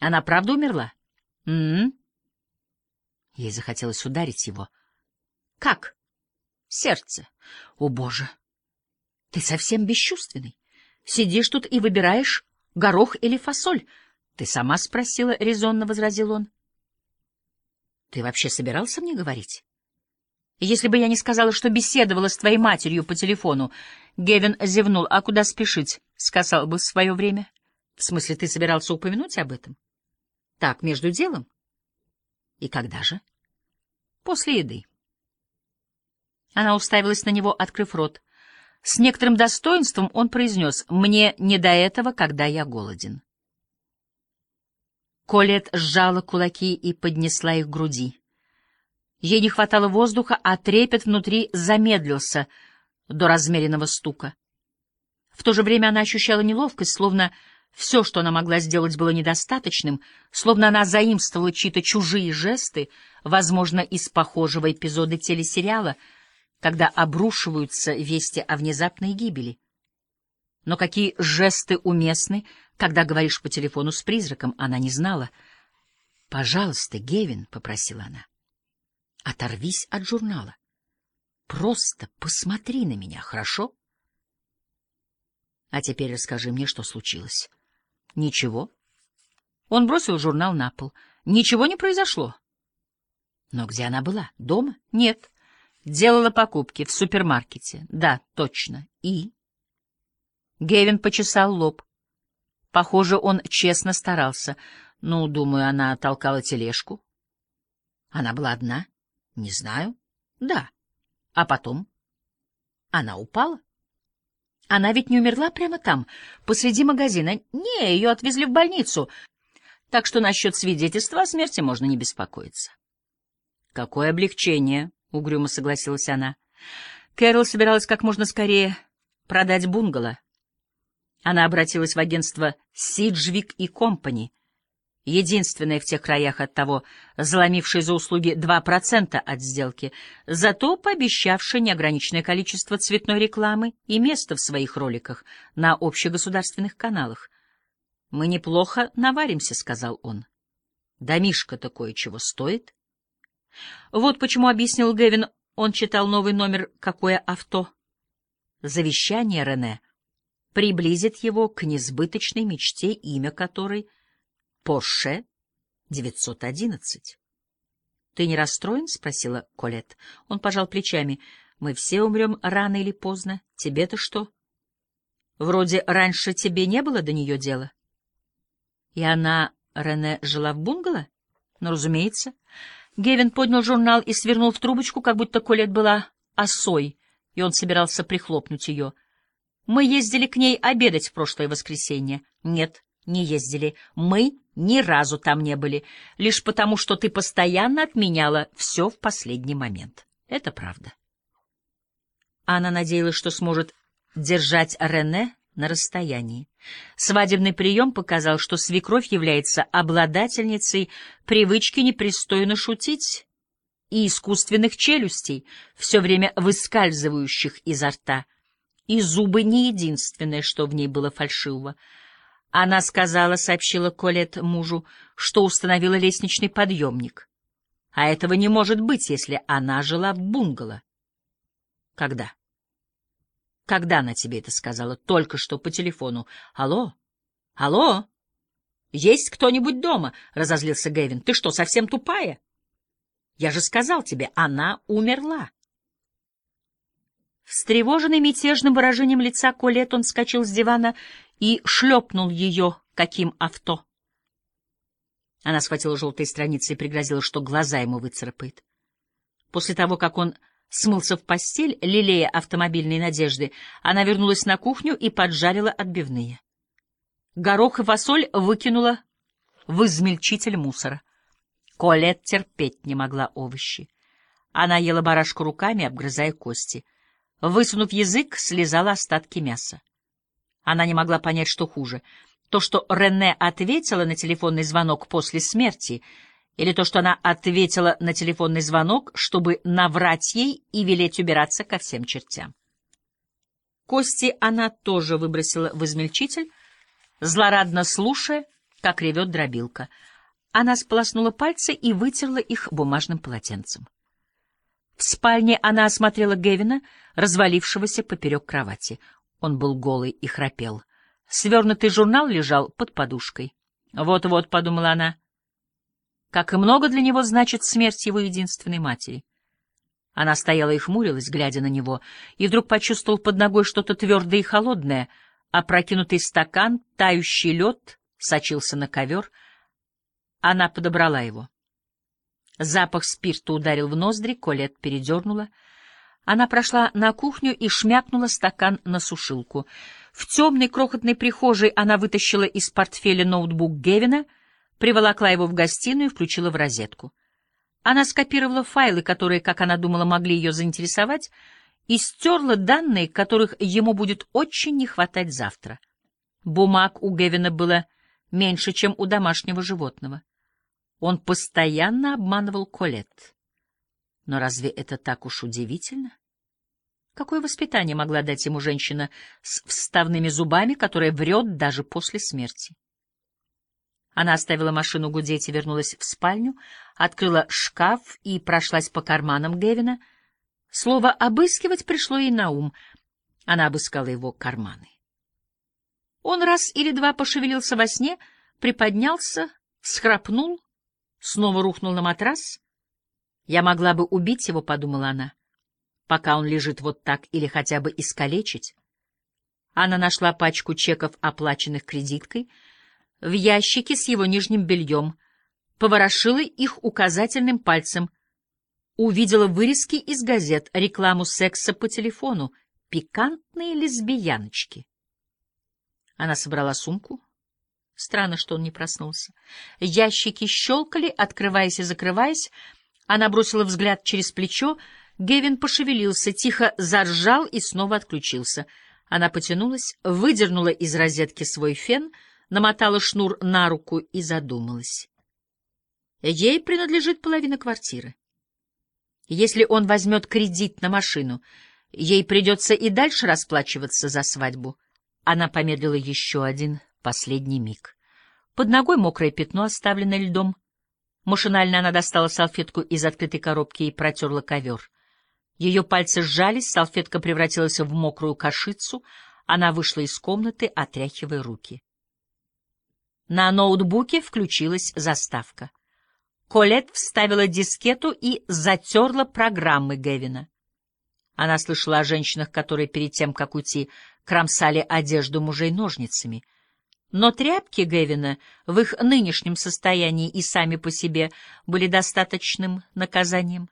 Она правда умерла? М-м. Ей захотелось ударить его. Как? Сердце. О, Боже! Ты совсем бесчувственный. Сидишь тут и выбираешь горох или фасоль. Ты сама спросила, — резонно возразил он. Ты вообще собирался мне говорить? Если бы я не сказала, что беседовала с твоей матерью по телефону, Гевин зевнул. А куда спешить? Сказал бы в свое время. В смысле, ты собирался упомянуть об этом? Так, между делом? И когда же? После еды. Она уставилась на него, открыв рот. С некоторым достоинством он произнес «Мне не до этого, когда я голоден». Колет сжала кулаки и поднесла их к груди. Ей не хватало воздуха, а трепет внутри замедлился до размеренного стука. В то же время она ощущала неловкость, словно все, что она могла сделать, было недостаточным, словно она заимствовала чьи-то чужие жесты, возможно, из похожего эпизода телесериала — когда обрушиваются вести о внезапной гибели. Но какие жесты уместны, когда говоришь по телефону с призраком, она не знала. «Пожалуйста, Гевин», — попросила она, — «оторвись от журнала. Просто посмотри на меня, хорошо?» «А теперь расскажи мне, что случилось». «Ничего». Он бросил журнал на пол. «Ничего не произошло». «Но где она была? Дома?» «Нет». Делала покупки в супермаркете. Да, точно. И? Гевин почесал лоб. Похоже, он честно старался. Ну, думаю, она толкала тележку. Она была одна? Не знаю. Да. А потом? Она упала? Она ведь не умерла прямо там, посреди магазина. Не, ее отвезли в больницу. Так что насчет свидетельства о смерти можно не беспокоиться. Какое облегчение, — угрюмо согласилась она. Кэрол собиралась как можно скорее продать бунгало. Она обратилась в агентство «Сиджвик и Компани», единственное в тех краях от того, заломившее за услуги 2% от сделки, зато пообещавшее неограниченное количество цветной рекламы и места в своих роликах на общегосударственных каналах. «Мы неплохо наваримся», — сказал он. «Домишко-то кое-чего стоит». Вот почему, объяснил Гевин, он читал новый номер «Какое авто?». Завещание Рене приблизит его к несбыточной мечте, имя которой — Порше 911. — Ты не расстроен? — спросила Колет. Он пожал плечами. — Мы все умрем рано или поздно. Тебе-то что? Вроде раньше тебе не было до нее дела. И она, Рене, жила в бунгало? Ну, разумеется. Гевин поднял журнал и свернул в трубочку, как будто Колет была осой, и он собирался прихлопнуть ее. Мы ездили к ней обедать в прошлое воскресенье. Нет, не ездили. Мы ни разу там не были, лишь потому, что ты постоянно отменяла все в последний момент. Это правда. Она надеялась, что сможет держать Рене на расстоянии. Свадебный прием показал, что свекровь является обладательницей привычки непристойно шутить и искусственных челюстей, все время выскальзывающих изо рта, и зубы не единственное, что в ней было фальшивого. Она сказала, сообщила Колет мужу, что установила лестничный подъемник. А этого не может быть, если она жила в бунгало. Когда? Когда она тебе это сказала? Только что по телефону. Алло? Алло? Есть кто-нибудь дома? Разозлился Гэвин. Ты что, совсем тупая? Я же сказал тебе, она умерла. Встревоженный мятежным выражением лица Колет, он вскочил с дивана и шлепнул ее каким авто. Она схватила желтые страницы и пригрозила, что глаза ему выцарапает. После того, как он смылся в постель, лелея автомобильные надежды, она вернулась на кухню и поджарила отбивные. Горох и фасоль выкинула в измельчитель мусора. Колет терпеть не могла овощи. Она ела барашку руками, обгрызая кости. Высунув язык, слезала остатки мяса. Она не могла понять, что хуже — то, что Рене ответила на телефонный звонок после смерти — или то, что она ответила на телефонный звонок, чтобы наврать ей и велеть убираться ко всем чертям. Кости она тоже выбросила в измельчитель, злорадно слушая, как ревет дробилка. Она сполоснула пальцы и вытерла их бумажным полотенцем. В спальне она осмотрела Гевина, развалившегося поперек кровати. Он был голый и храпел. Свернутый журнал лежал под подушкой. «Вот-вот», — подумала она, — «как и много для него значит смерть его единственной матери». Она стояла и хмурилась, глядя на него, и вдруг почувствовал под ногой что-то твердое и холодное, опрокинутый стакан, тающий лед сочился на ковер. Она подобрала его. Запах спирта ударил в ноздри, Колет передернула. Она прошла на кухню и шмякнула стакан на сушилку. В темной крохотной прихожей она вытащила из портфеля ноутбук Гевина, приволокла его в гостиную и включила в розетку. Она скопировала файлы, которые, как она думала, могли ее заинтересовать, и стерла данные, которых ему будет очень не хватать завтра. Бумаг у Гевина было меньше, чем у домашнего животного. Он постоянно обманывал Колет. Но разве это так уж удивительно? Какое воспитание могла дать ему женщина с вставными зубами, которая врет даже после смерти? Она оставила машину гудеть и вернулась в спальню, открыла шкаф и прошлась по карманам Гевина. Слово «обыскивать» пришло ей на ум. Она обыскала его карманы. Он раз или два пошевелился во сне, приподнялся, схрапнул, снова рухнул на матрас. «Я могла бы убить его», — подумала она, — «пока он лежит вот так или хотя бы искалечить». Она нашла пачку чеков, оплаченных кредиткой — в ящике с его нижним бельем, поворошила их указательным пальцем, увидела вырезки из газет, рекламу секса по телефону, пикантные лесбияночки. Она собрала сумку. Странно, что он не проснулся. Ящики щелкали, открываясь и закрываясь. Она бросила взгляд через плечо. Гевин пошевелился, тихо заржал и снова отключился. Она потянулась, выдернула из розетки свой фен — намотала шнур на руку и задумалась. Ей принадлежит половина квартиры. Если он возьмет кредит на машину, ей придется и дальше расплачиваться за свадьбу. Она помедлила еще один последний миг. Под ногой мокрое пятно, оставленное льдом. Машинально она достала салфетку из открытой коробки и протерла ковер. Ее пальцы сжались, салфетка превратилась в мокрую кашицу. Она вышла из комнаты, отряхивая руки. На ноутбуке включилась заставка. Колет вставила дискету и затерла программы Гевина. Она слышала о женщинах, которые перед тем, как уйти, кромсали одежду мужей ножницами. Но тряпки Гевина в их нынешнем состоянии и сами по себе были достаточным наказанием.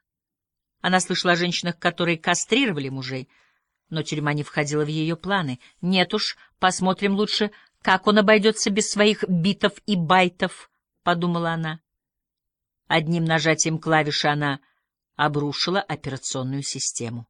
Она слышала о женщинах, которые кастрировали мужей, но тюрьма не входила в ее планы. Нет уж, посмотрим лучше, как он обойдется без своих битов и байтов, — подумала она. Одним нажатием клавиши она обрушила операционную систему.